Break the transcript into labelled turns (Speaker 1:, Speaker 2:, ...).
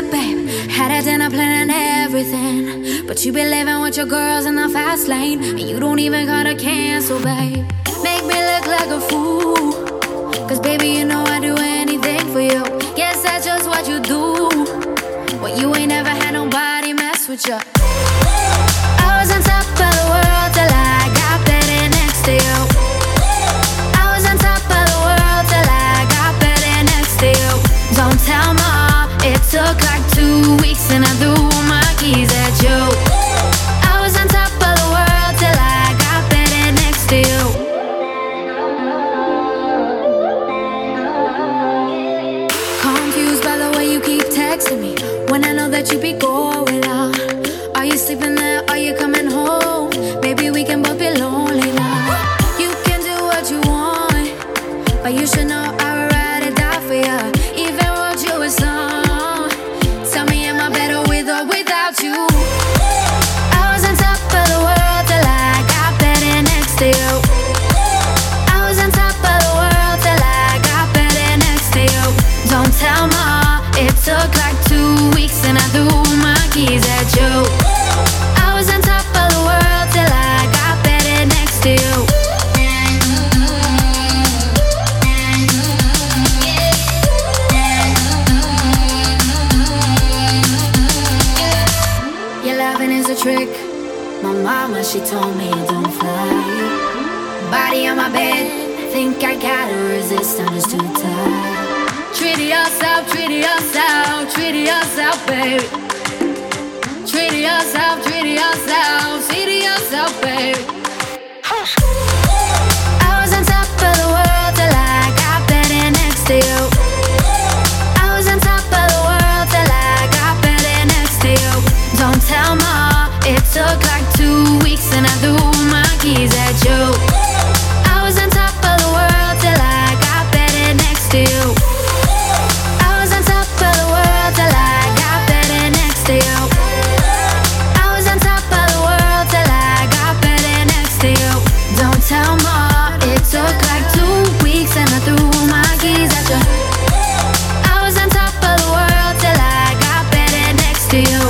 Speaker 1: trip, babe. Had a dinner plan and everything. But you be living with your girls in the fast lane. And you don't even gotta cancel, babe. Make me look like a fool. Cause baby, you know I'd do anything for you. Guess that's just what you do. Well, you ain't never had nobody mess with you. But you should know I threw my keys at you. I was on top of the world till I got next to you. Your loving is a trick. My mama, she told me don't fly. Body on my bed, think I gotta resist, I'm just too tired. Treat yourself, treat yourself, treat yourself, baby. Treat yourself, treat yourself, treat yourself, baby. I was on top of the I got better next to you. I was on top of the I got next to you. Don't tell it took like two weeks and I threw my keys at you. steal